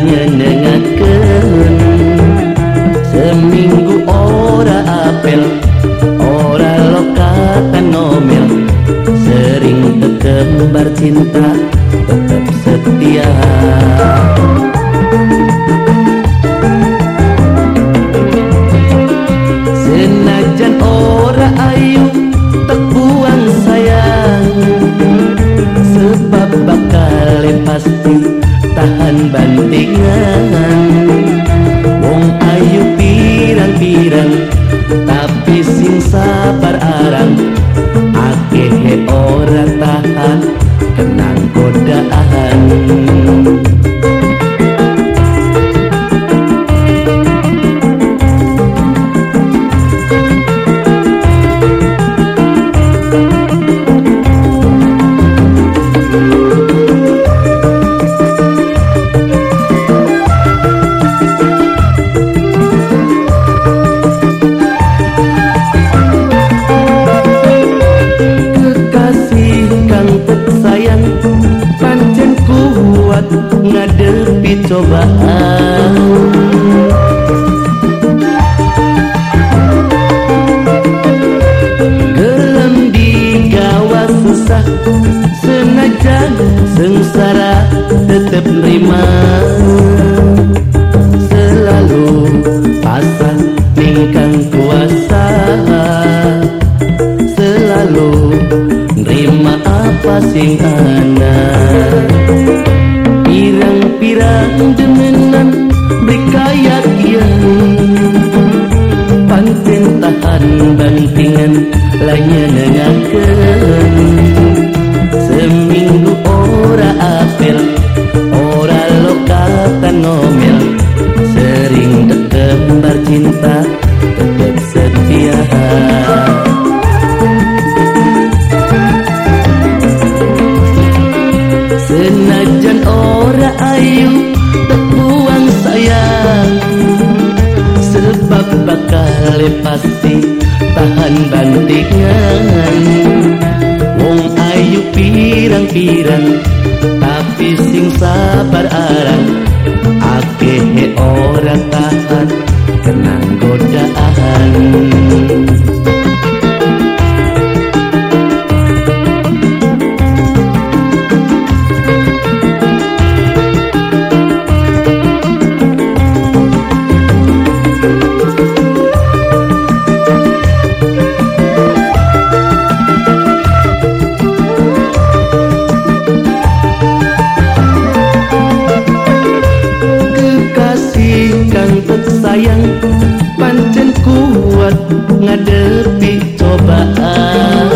bantingan lanya nengakeun seminggu ora apel ora lokatan nomel. Sering kekembar cinta tetep nerima Selalu pasang ningkang kuasa. Selalu nerima apa sing anak pirang-pirang demenan berkayat yang pancen tahan bantingan lainnya nengakeun seminggu ora apel sebab bakal pasti tahan bantingan wong ayu pirang-pirang tapi sing sabar arang. Akeh ora tahan kenang godaan sayang pancen kuat ngadepi cobaan.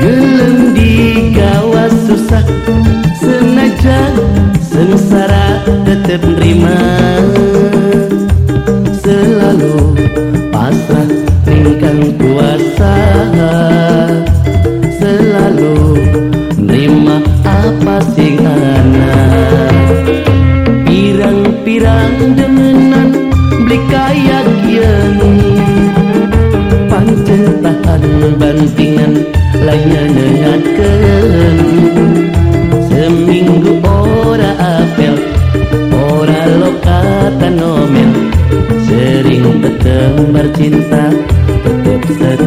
Gelem digawa susah senajan sengsara tetep nerima pirang-pirang demenan beli kaya kian pancen tahan bantingan lainnya nengakeun seminggu ora apel ora lokatan nomel sering tetep bercinta tetap